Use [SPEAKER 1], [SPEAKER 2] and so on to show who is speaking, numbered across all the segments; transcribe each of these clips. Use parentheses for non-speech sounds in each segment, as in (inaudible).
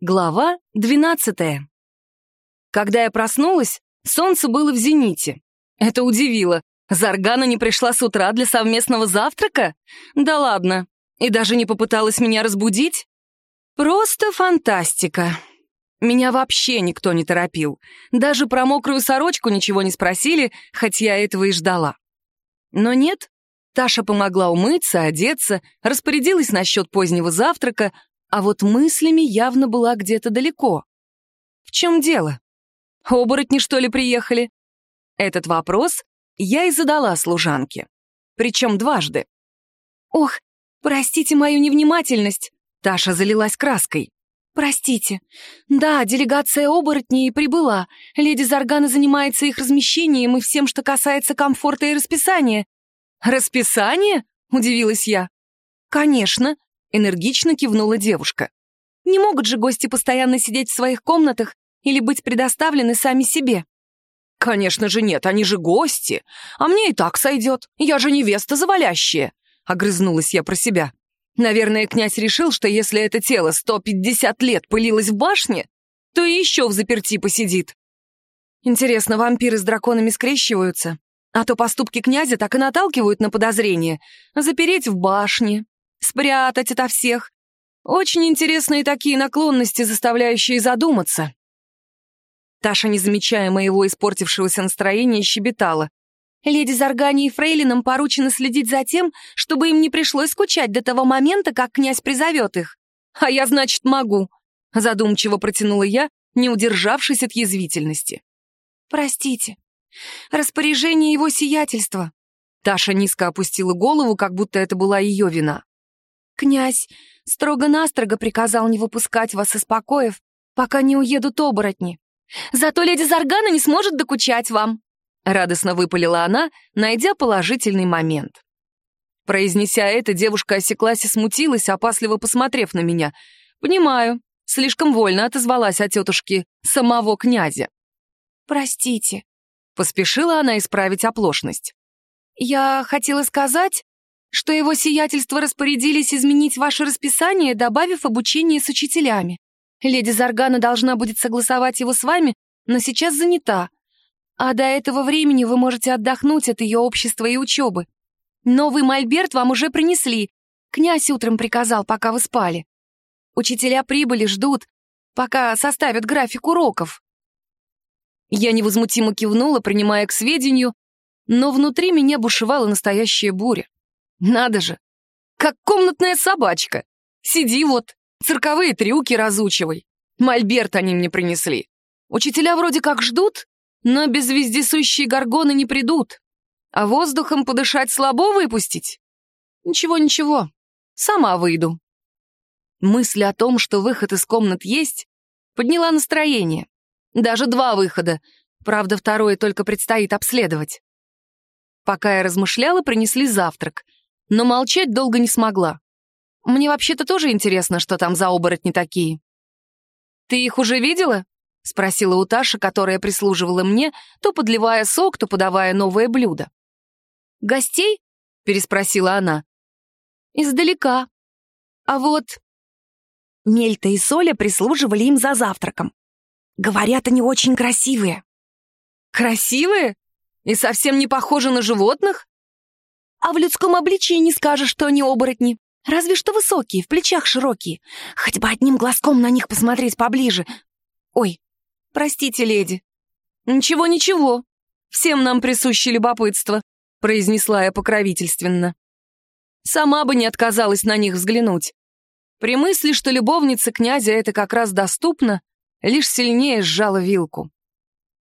[SPEAKER 1] Глава 12. Когда я проснулась, солнце было в зените. Это удивило. Заргана не пришла с утра для совместного завтрака? Да ладно. И даже не попыталась меня разбудить? Просто фантастика. Меня вообще никто не торопил. Даже про мокрую сорочку ничего не спросили, хоть я этого и ждала. Но нет, Таша помогла умыться, одеться, распорядилась насчет позднего завтрака, а вот мыслями явно была где-то далеко. В чем дело? Оборотни, что ли, приехали? Этот вопрос я и задала служанке. Причем дважды. «Ох, простите мою невнимательность!» Таша залилась краской. «Простите. Да, делегация оборотней прибыла. Леди Заргана занимается их размещением и всем, что касается комфорта и расписания». «Расписание?» — удивилась я. «Конечно. — энергично кивнула девушка. «Не могут же гости постоянно сидеть в своих комнатах или быть предоставлены сами себе?» «Конечно же нет, они же гости. А мне и так сойдет. Я же невеста завалящая», — огрызнулась я про себя. Наверное, князь решил, что если это тело 150 лет пылилось в башне, то и еще в заперти посидит. Интересно, вампиры с драконами скрещиваются? А то поступки князя так и наталкивают на подозрение. Запереть в башне, спрятать ото всех. Очень интересные такие наклонности, заставляющие задуматься. Таша, не замечая моего испортившегося настроения, щебетала. Леди Заргани и Фрейлинам поручено следить за тем, чтобы им не пришлось скучать до того момента, как князь призовет их. А я, значит, могу. Задумчиво протянула я, не удержавшись от язвительности. Простите. Распоряжение его сиятельства. Таша низко опустила голову, как будто это была ее вина. «Князь строго-настрого приказал не выпускать вас из покоев, пока не уедут оборотни. Зато леди Заргана не сможет докучать вам», — радостно выпалила она, найдя положительный момент. Произнеся это, девушка осеклась и смутилась, опасливо посмотрев на меня. «Понимаю, слишком вольно отозвалась о тетушке самого князя». «Простите», — поспешила она исправить оплошность. «Я хотела сказать, что его сиятельство распорядились изменить ваше расписание, добавив обучение с учителями. Леди Заргана должна будет согласовать его с вами, но сейчас занята. А до этого времени вы можете отдохнуть от ее общества и учебы. Новый мольберт вам уже принесли. Князь утром приказал, пока вы спали. Учителя прибыли, ждут, пока составят график уроков. Я невозмутимо кивнула, принимая к сведению, но внутри меня бушевала настоящая буря. Надо же, как комнатная собачка. Сиди вот, цирковые трюки разучивай. Мольберт они мне принесли. Учителя вроде как ждут, но без вездесущей горгоны не придут. А воздухом подышать слабо выпустить? Ничего-ничего, сама выйду. Мысль о том, что выход из комнат есть, подняла настроение. Даже два выхода, правда, второе только предстоит обследовать. Пока я размышляла, принесли завтрак — но молчать долго не смогла. Мне вообще-то тоже интересно, что там за оборотни такие. «Ты их уже видела?» — спросила у Таши, которая прислуживала мне, то подливая сок, то подавая новое блюдо. «Гостей?» — переспросила она. «Издалека. А вот...» Мельта и Соля прислуживали им за завтраком. Говорят, они очень красивые. «Красивые? И совсем не похожи на животных?» А в людском обличии не скажешь, что они оборотни. Разве что высокие, в плечах широкие. Хоть бы одним глазком на них посмотреть поближе. Ой, простите, леди. Ничего-ничего. Всем нам присуще любопытство, произнесла я покровительственно. Сама бы не отказалась на них взглянуть. При мысли, что любовница князя это как раз доступно, лишь сильнее сжала вилку.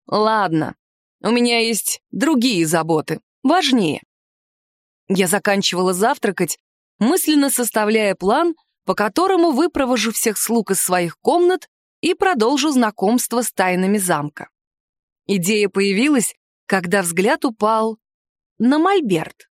[SPEAKER 1] Ладно, у меня есть другие заботы, важнее. Я заканчивала завтракать, мысленно составляя план, по которому выпровожу всех слуг из своих комнат и продолжу знакомство с тайнами замка. Идея появилась, когда взгляд упал на мольберт.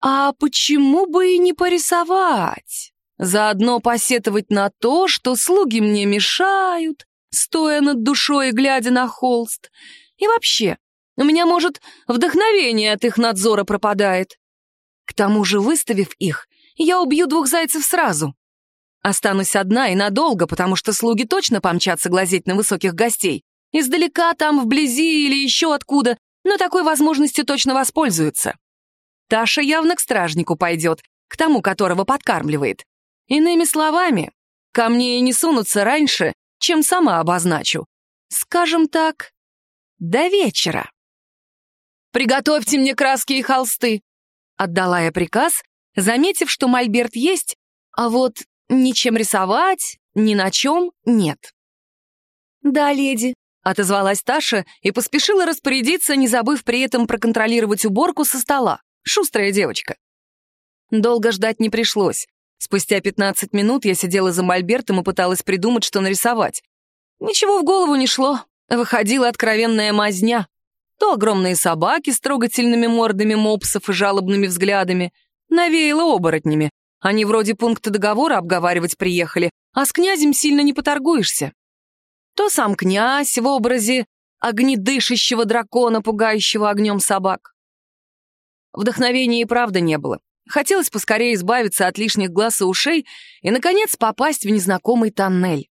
[SPEAKER 1] А почему бы и не порисовать? Заодно посетовать на то, что слуги мне мешают, стоя над душой и глядя на холст. И вообще, у меня, может, вдохновение от их надзора пропадает. К тому же, выставив их, я убью двух зайцев сразу. Останусь одна и надолго, потому что слуги точно помчатся глазеть на высоких гостей. Издалека, там, вблизи или еще откуда, но такой возможностью точно воспользуются. Таша явно к стражнику пойдет, к тому, которого подкармливает. Иными словами, ко мне и не сунутся раньше, чем сама обозначу. Скажем так, до вечера. «Приготовьте мне краски и холсты», — отдала я приказ, заметив, что мольберт есть, а вот ничем рисовать, ни на чем нет. «Да, леди», — отозвалась Таша и поспешила распорядиться, не забыв при этом проконтролировать уборку со стола. Шустрая девочка. Долго ждать не пришлось. Спустя 15 минут я сидела за мольбертом и пыталась придумать, что нарисовать. Ничего в голову не шло. Выходила откровенная мазня. То огромные собаки с трогательными мордами мопсов и жалобными взглядами. Навеяло оборотнями. Они вроде пункта договора обговаривать приехали, а с князем сильно не поторгуешься. То сам князь в образе огнедышащего дракона, пугающего огнем собак. Вдохновения и правда не было. Хотелось поскорее избавиться от лишних глаз и ушей и, наконец, попасть в незнакомый тоннель.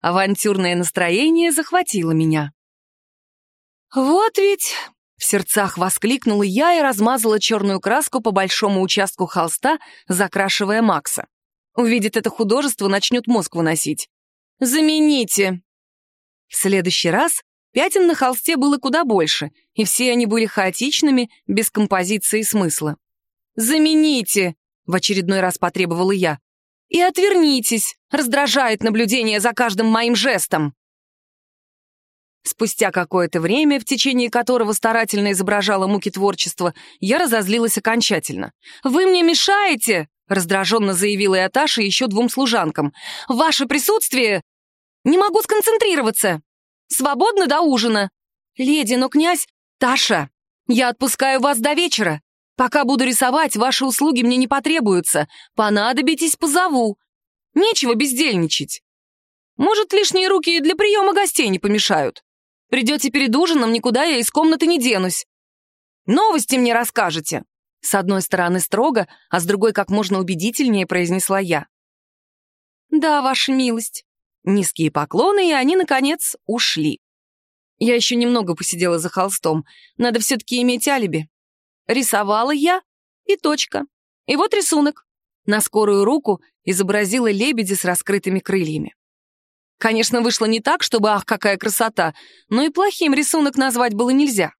[SPEAKER 1] Авантюрное настроение захватило меня. «Вот ведь...» — в сердцах воскликнула я и размазала черную краску по большому участку холста, закрашивая Макса. Увидит это художество, начнет мозг выносить. «Замените!» В следующий раз пятен на холсте было куда больше, и все они были хаотичными, без композиции и смысла. «Замените!» — в очередной раз потребовала я. «И отвернитесь! Раздражает наблюдение за каждым моим жестом!» Спустя какое-то время, в течение которого старательно изображала муки творчества, я разозлилась окончательно. «Вы мне мешаете!» — раздраженно заявила я Таше еще двум служанкам. «Ваше присутствие! Не могу сконцентрироваться! Свободно до ужина! Леди, но князь... Таша, я отпускаю вас до вечера! Пока буду рисовать, ваши услуги мне не потребуются. Понадобитесь, позову. Нечего бездельничать. Может, лишние руки и для приема гостей не помешают. Придете перед ужином, никуда я из комнаты не денусь. Новости мне расскажете. С одной стороны строго, а с другой как можно убедительнее произнесла я. Да, ваша милость. Низкие поклоны, и они, наконец, ушли. Я еще немного посидела за холстом. Надо все-таки иметь алиби. Рисовала я, и точка. И вот рисунок. На скорую руку изобразила лебеди с раскрытыми крыльями. Конечно, вышло не так, чтобы ах, какая красота, но и плохим рисунок назвать было нельзя.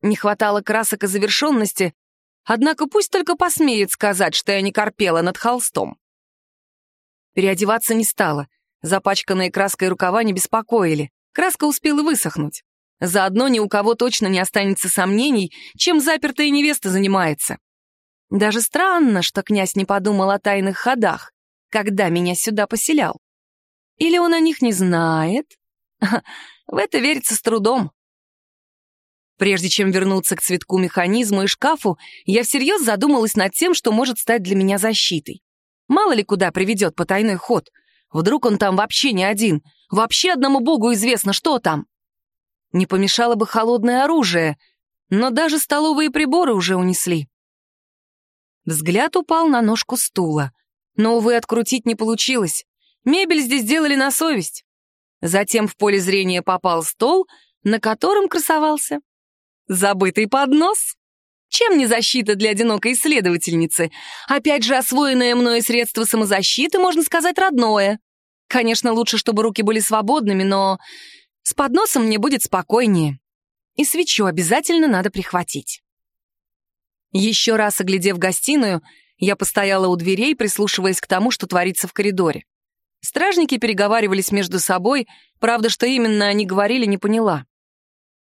[SPEAKER 1] Не хватало красок и завершенности, однако пусть только посмеет сказать, что я не корпела над холстом. Переодеваться не стала, запачканные краской рукава не беспокоили, краска успела высохнуть. Заодно ни у кого точно не останется сомнений, чем запертая невеста занимается. Даже странно, что князь не подумал о тайных ходах, когда меня сюда поселял. Или он о них не знает? (laughs) В это верится с трудом. Прежде чем вернуться к цветку механизму и шкафу, я всерьез задумалась над тем, что может стать для меня защитой. Мало ли куда приведет потайной ход. Вдруг он там вообще не один. Вообще одному богу известно, что там. Не помешало бы холодное оружие, но даже столовые приборы уже унесли. Взгляд упал на ножку стула, но, увы, открутить не получилось. Мебель здесь делали на совесть. Затем в поле зрения попал стол, на котором красовался забытый поднос. Чем не защита для одинокой исследовательницы? Опять же, освоенное мною средство самозащиты, можно сказать, родное. Конечно, лучше, чтобы руки были свободными, но с подносом мне будет спокойнее. И свечу обязательно надо прихватить. Еще раз оглядев гостиную, я постояла у дверей, прислушиваясь к тому, что творится в коридоре. Стражники переговаривались между собой, правда, что именно они говорили, не поняла.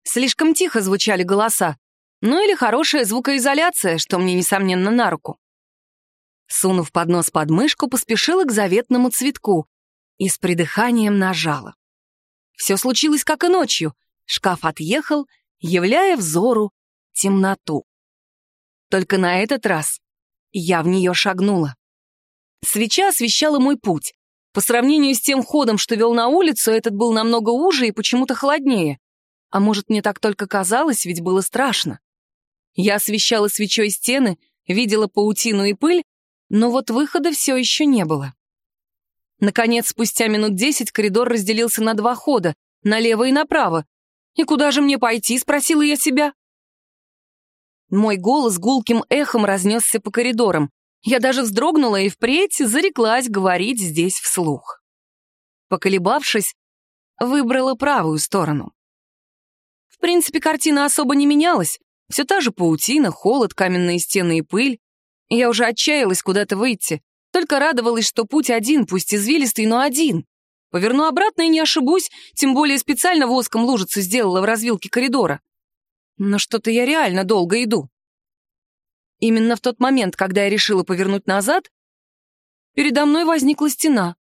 [SPEAKER 1] Слишком тихо звучали голоса, ну или хорошая звукоизоляция, что мне, несомненно, на руку. Сунув поднос под мышку, поспешила к заветному цветку и с придыханием нажала. Все случилось, как и ночью. Шкаф отъехал, являя взору темноту. Только на этот раз я в нее шагнула. Свеча освещала мой путь, по сравнению с тем ходом, что вел на улицу, этот был намного уже и почему-то холоднее. А может, мне так только казалось, ведь было страшно. Я освещала свечой стены, видела паутину и пыль, но вот выхода все еще не было. Наконец, спустя минут десять коридор разделился на два хода, налево и направо. «И куда же мне пойти?» — спросила я себя. Мой голос гулким эхом разнесся по коридорам. Я даже вздрогнула и впредь зареклась говорить здесь вслух. Поколебавшись, выбрала правую сторону. В принципе, картина особо не менялась. Все та же паутина, холод, каменные стены и пыль. Я уже отчаялась куда-то выйти. Только радовалась, что путь один, пусть извилистый, но один. Поверну обратно и не ошибусь, тем более специально воском лужицу сделала в развилке коридора. Но что-то я реально долго иду. Именно в тот момент, когда я решила повернуть назад, передо мной возникла стена.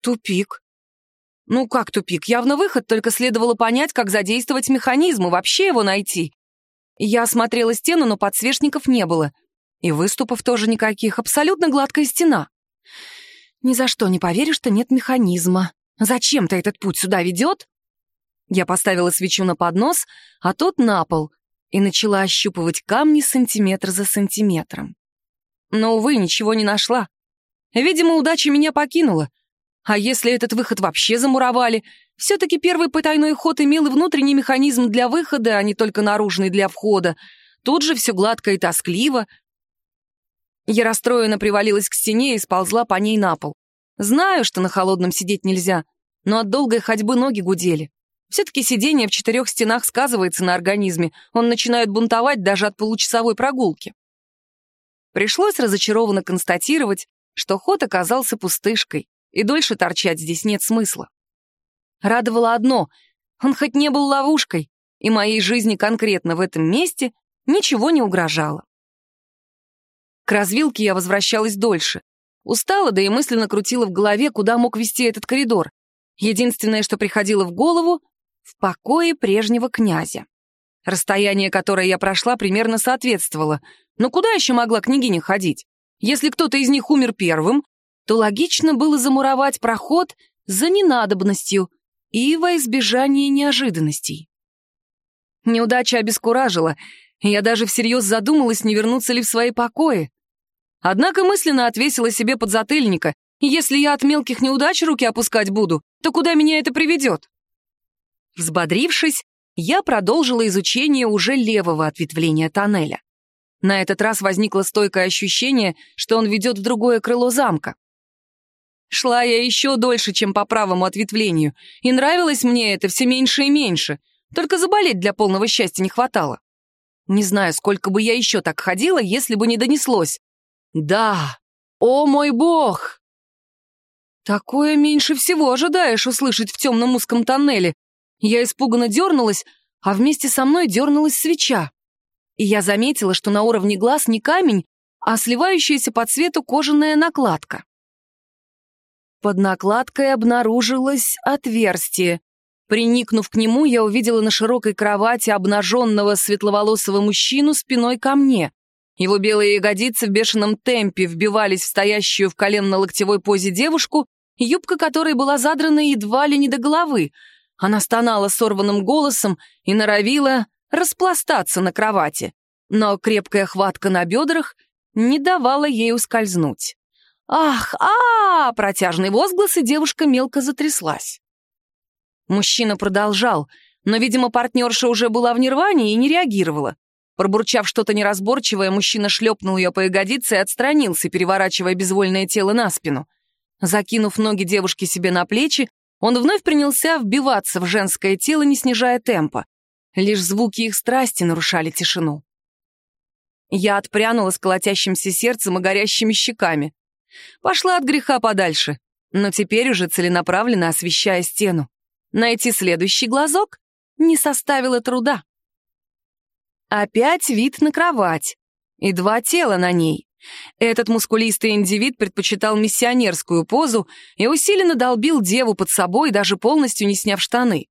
[SPEAKER 1] Тупик. Ну как тупик? Явно выход, только следовало понять, как задействовать механизм и вообще его найти. Я осмотрела стену, но подсвечников не было. И выступов тоже никаких, абсолютно гладкая стена. Ни за что не поверишь, что нет механизма. Зачем-то этот путь сюда ведет? Я поставила свечу на поднос, а тот на пол, и начала ощупывать камни сантиметр за сантиметром. Но, увы, ничего не нашла. Видимо, удача меня покинула. А если этот выход вообще замуровали? Все-таки первый потайной ход имел и внутренний механизм для выхода, а не только наружный для входа. Тут же все гладко и тоскливо. Я расстроенно привалилась к стене и сползла по ней на пол. Знаю, что на холодном сидеть нельзя, но от долгой ходьбы ноги гудели. Все-таки сидение в четырех стенах сказывается на организме, он начинает бунтовать даже от получасовой прогулки. Пришлось разочарованно констатировать, что ход оказался пустышкой, и дольше торчать здесь нет смысла. Радовало одно — он хоть не был ловушкой, и моей жизни конкретно в этом месте ничего не угрожало. К развилке я возвращалась дольше. Устала, да и мысленно крутила в голове, куда мог вести этот коридор. Единственное, что приходило в голову в покое прежнего князя. Расстояние, которое я прошла, примерно соответствовало. Но куда еще могла княгиня ходить? Если кто-то из них умер первым, то логично было замуровать проход за ненадобностью и во избежание неожиданностей. Неудача обескуражила, и я даже всерьез задумалась, не вернуться ли в свои покои. Однако мысленно отвесила себе подзатыльника, если я от мелких неудач руки опускать буду, то куда меня это приведет? Взбодрившись, я продолжила изучение уже левого ответвления тоннеля. На этот раз возникло стойкое ощущение, что он ведет в другое крыло замка. Шла я еще дольше, чем по правому ответвлению, и нравилось мне это все меньше и меньше, только заболеть для полного счастья не хватало. Не знаю, сколько бы я еще так ходила, если бы не донеслось. Да, о мой бог! Такое меньше всего ожидаешь услышать в темном узком тоннеле, я испуганно дернулась, а вместе со мной дернулась свеча. И я заметила, что на уровне глаз не камень, а сливающаяся по цвету кожаная накладка. Под накладкой обнаружилось отверстие. Приникнув к нему, я увидела на широкой кровати обнаженного светловолосого мужчину спиной ко мне. Его белые ягодицы в бешеном темпе вбивались в стоящую в коленно-локтевой позе девушку, юбка которой была задрана едва ли не до головы — она стонала сорванным голосом и норовила распластаться на кровати, но крепкая хватка на бедрах не давала ей ускользнуть. «Ах, а, -а, -а Протяжный возглас, и девушка мелко затряслась. Мужчина продолжал, но, видимо, партнерша уже была в нирване и не реагировала. Пробурчав что-то неразборчивое, мужчина шлепнул ее по ягодице и отстранился, переворачивая безвольное тело на спину. Закинув ноги девушки себе на плечи, он вновь принялся вбиваться в женское тело, не снижая темпа. Лишь звуки их страсти нарушали тишину. Я отпрянула с колотящимся сердцем и горящими щеками. Пошла от греха подальше, но теперь уже целенаправленно освещая стену. Найти следующий глазок не составило труда. Опять вид на кровать и два тела на ней. Этот мускулистый индивид предпочитал миссионерскую позу и усиленно долбил деву под собой, даже полностью не сняв штаны.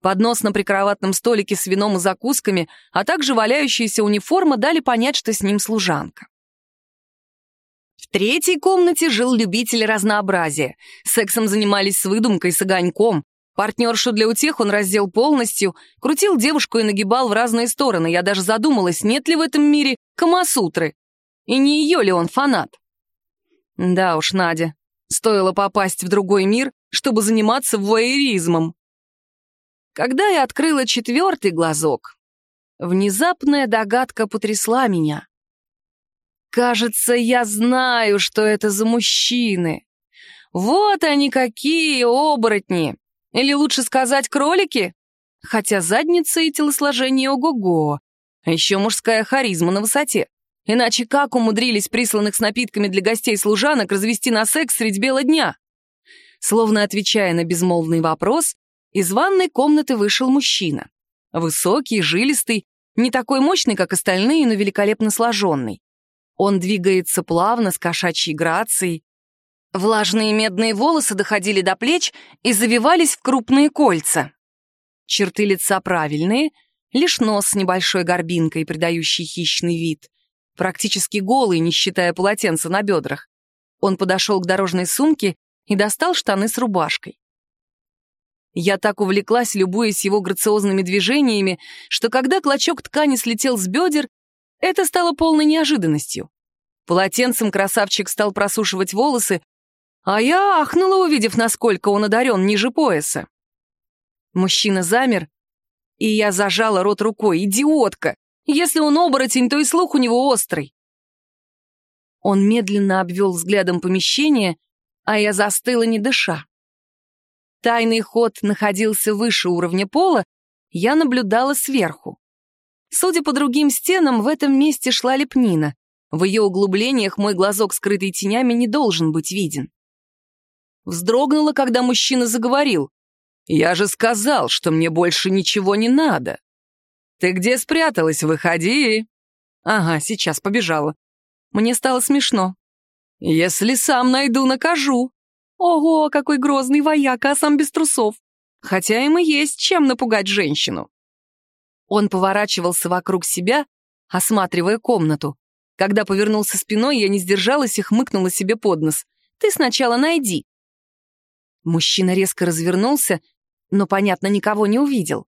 [SPEAKER 1] Поднос на прикроватном столике с вином и закусками, а также валяющаяся униформа дали понять, что с ним служанка. В третьей комнате жил любитель разнообразия. Сексом занимались с выдумкой, с огоньком. Партнершу для утех он раздел полностью, крутил девушку и нагибал в разные стороны. Я даже задумалась, нет ли в этом мире камасутры. И не ее ли он фанат? Да уж, Надя, Стоило попасть в другой мир, чтобы заниматься воеризмом. Когда я открыла четвертый глазок, внезапная догадка потрясла меня. Кажется, я знаю, что это за мужчины. Вот они какие оборотни. Или лучше сказать, кролики? Хотя задница и телосложение ого-го. Еще мужская харизма на высоте. Иначе как умудрились присланных с напитками для гостей служанок развести на секс средь бела дня? Словно отвечая на безмолвный вопрос, из ванной комнаты вышел мужчина. Высокий, жилистый, не такой мощный, как остальные, но великолепно сложенный. Он двигается плавно, с кошачьей грацией. Влажные медные волосы доходили до плеч и завивались в крупные кольца. Черты лица правильные, лишь нос с небольшой горбинкой, придающий хищный вид. Практически голый, не считая полотенца на бедрах. Он подошел к дорожной сумке и достал штаны с рубашкой. Я так увлеклась, любуясь его грациозными движениями, что когда клочок ткани слетел с бедер, это стало полной неожиданностью. Полотенцем красавчик стал просушивать волосы, а я ахнула, увидев, насколько он одарен ниже пояса. Мужчина замер, и я зажала рот рукой. Идиотка! Если он оборотень, то и слух у него острый. Он медленно обвел взглядом помещение, а я застыла, не дыша. Тайный ход находился выше уровня пола, я наблюдала сверху. Судя по другим стенам, в этом месте шла лепнина. В ее углублениях мой глазок, скрытый тенями, не должен быть виден. Вздрогнула, когда мужчина заговорил. «Я же сказал, что мне больше ничего не надо. Ты где спряталась? Выходи!» «Ага, сейчас побежала. Мне стало смешно. Если сам найду, накажу. Ого, какой грозный вояка, а сам без трусов. Хотя им и есть чем напугать женщину. Он поворачивался вокруг себя, осматривая комнату. Когда повернулся спиной, я не сдержалась и хмыкнула себе под нос. «Ты сначала найди». Мужчина резко развернулся, но, понятно, никого не увидел.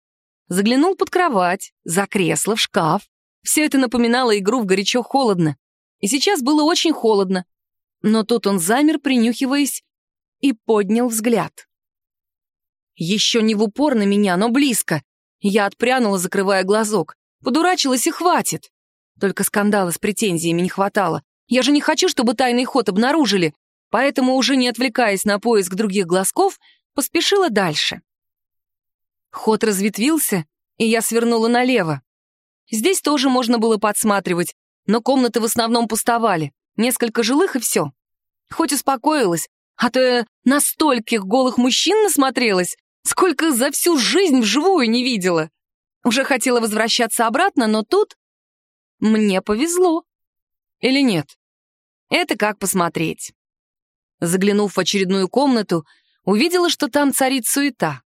[SPEAKER 1] Заглянул под кровать, за кресло, в шкаф. Все это напоминало игру в горячо-холодно. И сейчас было очень холодно. Но тут он замер, принюхиваясь и поднял взгляд. Еще не в упор на меня, но близко. Я отпрянула, закрывая глазок. Подурачилась и хватит. Только скандала с претензиями не хватало. Я же не хочу, чтобы тайный ход обнаружили, поэтому, уже не отвлекаясь на поиск других глазков, поспешила дальше. Ход разветвился, и я свернула налево. Здесь тоже можно было подсматривать, но комнаты в основном пустовали. Несколько жилых и все. Хоть успокоилась, а то я на стольких голых мужчин насмотрелась, сколько за всю жизнь вживую не видела. Уже хотела возвращаться обратно, но тут мне повезло. Или нет? Это как посмотреть. Заглянув в очередную комнату, увидела, что там царит суета.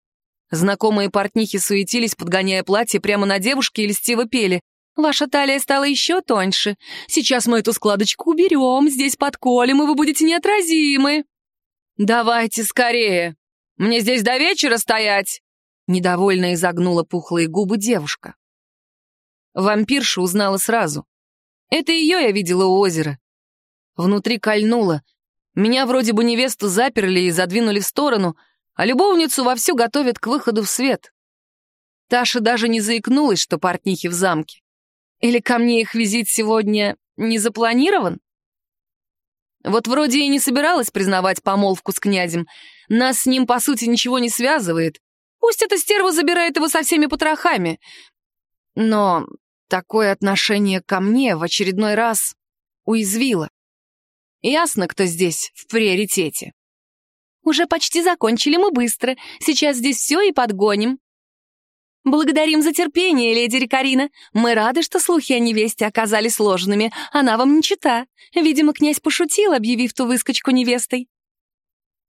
[SPEAKER 1] Знакомые портнихи суетились, подгоняя платье прямо на девушке и льстиво пели. «Ваша талия стала еще тоньше. Сейчас мы эту складочку уберем, здесь подколем, и вы будете неотразимы». «Давайте скорее! Мне здесь до вечера стоять!» Недовольно изогнула пухлые губы девушка. Вампирша узнала сразу. Это ее я видела у озера. Внутри кольнуло. Меня вроде бы невесту заперли и задвинули в сторону, а любовницу вовсю готовят к выходу в свет. Таша даже не заикнулась, что портнихи в замке. Или ко мне их визит сегодня не запланирован? Вот вроде и не собиралась признавать помолвку с князем. Нас с ним, по сути, ничего не связывает. Пусть эта стерва забирает его со всеми потрохами. Но такое отношение ко мне в очередной раз уязвило. Ясно, кто здесь в приоритете. Уже почти закончили мы быстро. Сейчас здесь все и подгоним. «Благодарим за терпение, леди Рикарина. Мы рады, что слухи о невесте оказались сложными. Она вам не чита. Видимо, князь пошутил, объявив ту выскочку невестой».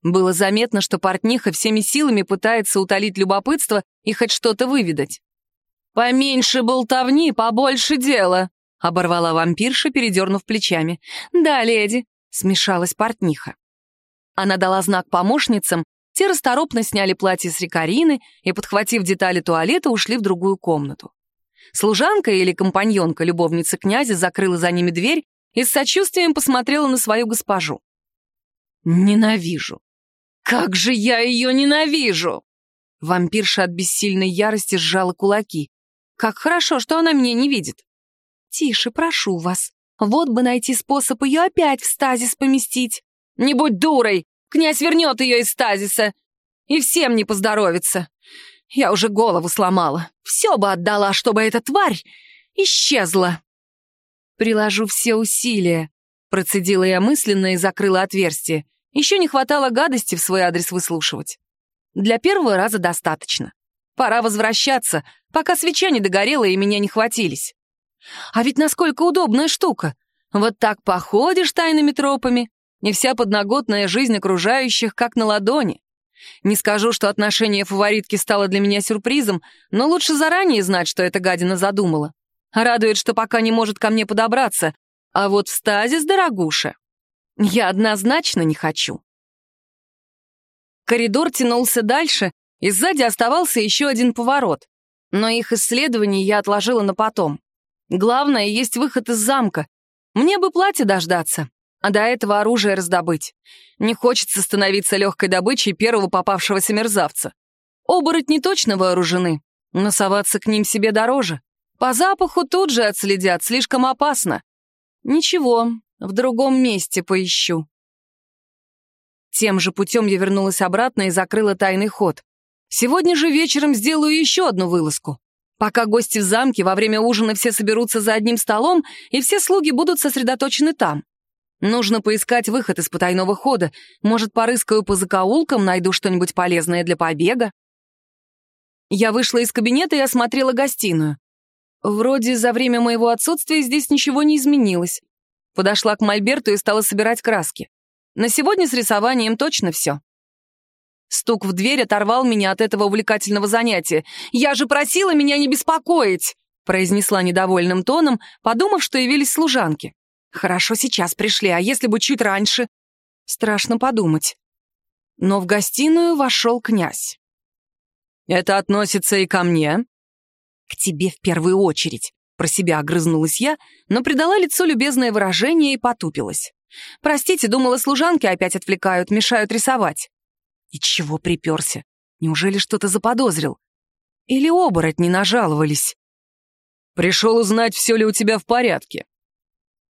[SPEAKER 1] Было заметно, что портниха всеми силами пытается утолить любопытство и хоть что-то выведать. «Поменьше болтовни, побольше дела», — оборвала вампирша, передернув плечами. «Да, леди», — смешалась портниха. Она дала знак помощницам, те расторопно сняли платье с рекарины и, подхватив детали туалета, ушли в другую комнату. Служанка или компаньонка любовницы князя закрыла за ними дверь и с сочувствием посмотрела на свою госпожу. Ненавижу. Как же я ее ненавижу! Вампирша от бессильной ярости сжала кулаки. Как хорошо, что она меня не видит. Тише, прошу вас. Вот бы найти способ ее опять в стазис поместить. Не будь дурой! Князь вернет ее из стазиса. И всем не поздоровится. Я уже голову сломала. Все бы отдала, чтобы эта тварь исчезла. Приложу все усилия. Процедила я мысленно и закрыла отверстие. Еще не хватало гадости в свой адрес выслушивать. Для первого раза достаточно. Пора возвращаться, пока свеча не догорела и меня не хватились. А ведь насколько удобная штука. Вот так походишь тайными тропами, и вся подноготная жизнь окружающих как на ладони. Не скажу, что отношение фаворитки стало для меня сюрпризом, но лучше заранее знать, что эта гадина задумала. Радует, что пока не может ко мне подобраться, а вот в стазис, дорогуша, я однозначно не хочу. Коридор тянулся дальше, и сзади оставался еще один поворот. Но их исследование я отложила на потом. Главное, есть выход из замка. Мне бы платье дождаться, а до этого оружие раздобыть. Не хочется становиться легкой добычей первого попавшегося мерзавца. Оборотни точно вооружены, но соваться к ним себе дороже. По запаху тут же отследят, слишком опасно. Ничего, в другом месте поищу. Тем же путем я вернулась обратно и закрыла тайный ход. Сегодня же вечером сделаю еще одну вылазку. Пока гости в замке, во время ужина все соберутся за одним столом, и все слуги будут сосредоточены там. Нужно поискать выход из потайного хода. Может, порыскаю по закоулкам, найду что-нибудь полезное для побега. Я вышла из кабинета и осмотрела гостиную. Вроде за время моего отсутствия здесь ничего не изменилось. Подошла к мольберту и стала собирать краски. На сегодня с рисованием точно все. Стук в дверь оторвал меня от этого увлекательного занятия. «Я же просила меня не беспокоить!» произнесла недовольным тоном, подумав, что явились служанки. «Хорошо, сейчас пришли, а если бы чуть раньше?» Страшно подумать. Но в гостиную вошел князь. «Это относится и ко мне?» «К тебе в первую очередь», — про себя огрызнулась я, но придала лицу любезное выражение и потупилась. «Простите, думала, служанки опять отвлекают, мешают рисовать». И чего приперся? Неужели что-то заподозрил? Или оборотни нажаловались? Пришел узнать, все ли у тебя в порядке.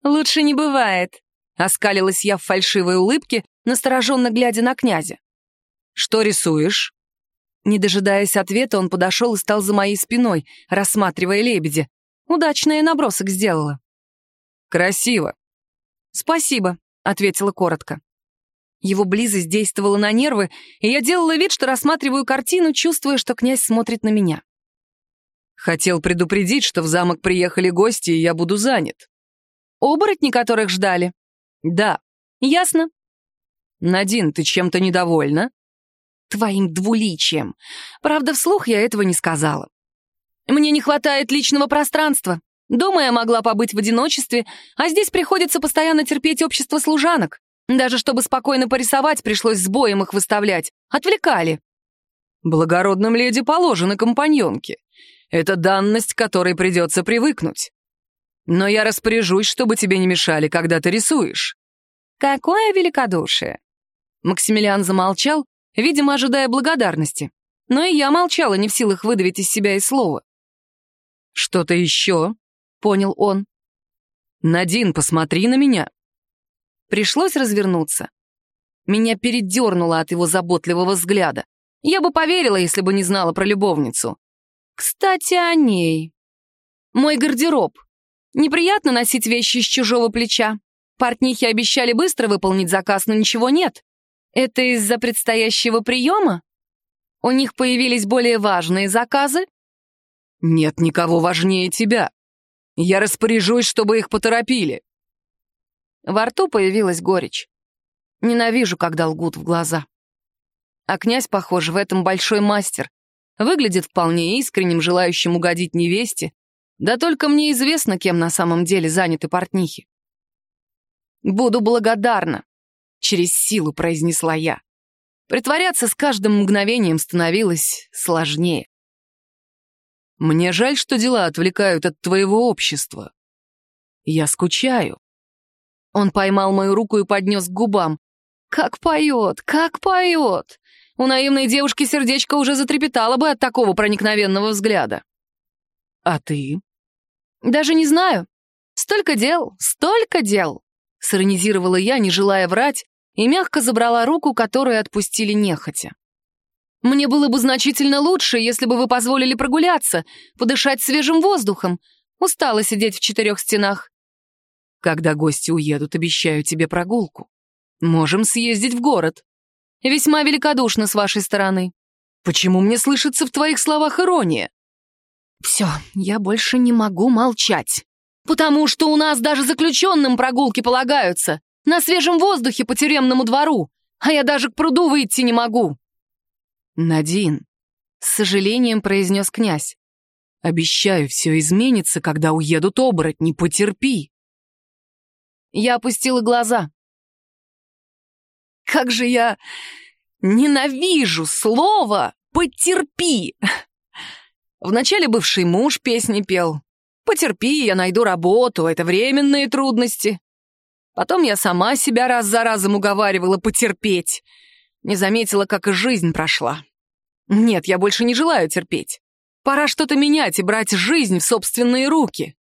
[SPEAKER 1] Лучше не бывает. Оскалилась я в фальшивой улыбке, настороженно глядя на князя. Что рисуешь? Не дожидаясь ответа, он подошел и стал за моей спиной, рассматривая лебедя. Удачно я набросок сделала. Красиво. Спасибо, ответила коротко. Его близость действовала на нервы, и я делала вид, что рассматриваю картину, чувствуя, что князь смотрит на меня. Хотел предупредить, что в замок приехали гости, и я буду занят. Оборотни, которых ждали? Да. Ясно. Надин, ты чем-то недовольна? Твоим двуличием. Правда, вслух я этого не сказала. Мне не хватает личного пространства. Дома я могла побыть в одиночестве, а здесь приходится постоянно терпеть общество служанок. Даже чтобы спокойно порисовать, пришлось с боем их выставлять. Отвлекали. Благородным леди положены компаньонки. Это данность, к которой придется привыкнуть. Но я распоряжусь, чтобы тебе не мешали, когда ты рисуешь. Какое великодушие. Максимилиан замолчал, видимо, ожидая благодарности. Но и я молчала, не в силах выдавить из себя и слова. «Что-то еще?» — понял он. «Надин, посмотри на меня». Пришлось развернуться. Меня передернуло от его заботливого взгляда. Я бы поверила, если бы не знала про любовницу. Кстати, о ней. Мой гардероб. Неприятно носить вещи с чужого плеча. Портнихи обещали быстро выполнить заказ, но ничего нет. Это из-за предстоящего приема? У них появились более важные заказы? Нет никого важнее тебя. Я распоряжусь, чтобы их поторопили. Во рту появилась горечь. Ненавижу, когда лгут в глаза. А князь, похоже, в этом большой мастер. Выглядит вполне искренним, желающим угодить невесте. Да только мне известно, кем на самом деле заняты портнихи. «Буду благодарна», — через силу произнесла я. Притворяться с каждым мгновением становилось сложнее. «Мне жаль, что дела отвлекают от твоего общества. Я скучаю», он поймал мою руку и поднес к губам. Как поет, как поет! У наивной девушки сердечко уже затрепетало бы от такого проникновенного взгляда. А ты? Даже не знаю. Столько дел, столько дел. Сиронизировала я, не желая врать, и мягко забрала руку, которую отпустили нехотя. Мне было бы значительно лучше, если бы вы позволили прогуляться, подышать свежим воздухом. Устала сидеть в четырех стенах. Когда гости уедут, обещаю тебе прогулку. Можем съездить в город. Весьма великодушно с вашей стороны. Почему мне слышится в твоих словах ирония? Все, я больше не могу молчать. Потому что у нас даже заключенным прогулки полагаются. На свежем воздухе по тюремному двору. А я даже к пруду выйти не могу. Надин, с сожалением произнес князь. Обещаю, все изменится, когда уедут оборотни, потерпи. Я опустила глаза. Как же я ненавижу слово «потерпи». Вначале бывший муж песни пел. «Потерпи, я найду работу, это временные трудности». Потом я сама себя раз за разом уговаривала потерпеть. Не заметила, как и жизнь прошла. Нет, я больше не желаю терпеть. Пора что-то менять и брать жизнь в собственные руки.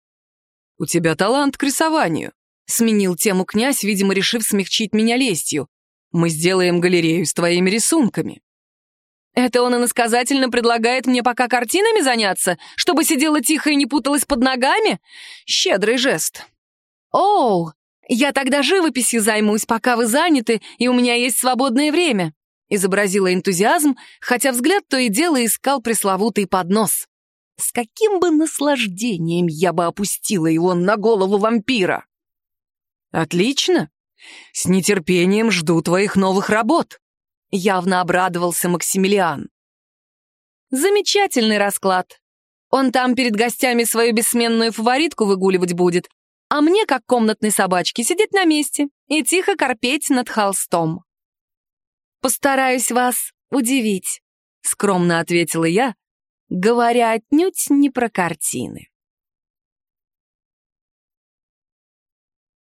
[SPEAKER 1] «У тебя талант к рисованию», — сменил тему князь, видимо, решив смягчить меня лестью. Мы сделаем галерею с твоими рисунками». «Это он иносказательно предлагает мне пока картинами заняться, чтобы сидела тихо и не путалась под ногами? Щедрый жест». «Оу, я тогда живописью займусь, пока вы заняты, и у меня есть свободное время», изобразила энтузиазм, хотя взгляд то и дело искал пресловутый поднос. С каким бы наслаждением я бы опустила его на голову вампира! «Отлично!» С нетерпением жду твоих новых работ!» Явно обрадовался Максимилиан. «Замечательный расклад. Он там перед гостями свою бессменную фаворитку выгуливать будет, а мне, как комнатной собачке, сидеть на месте и тихо корпеть над холстом». «Постараюсь вас удивить», — скромно ответила я, говоря отнюдь не про картины.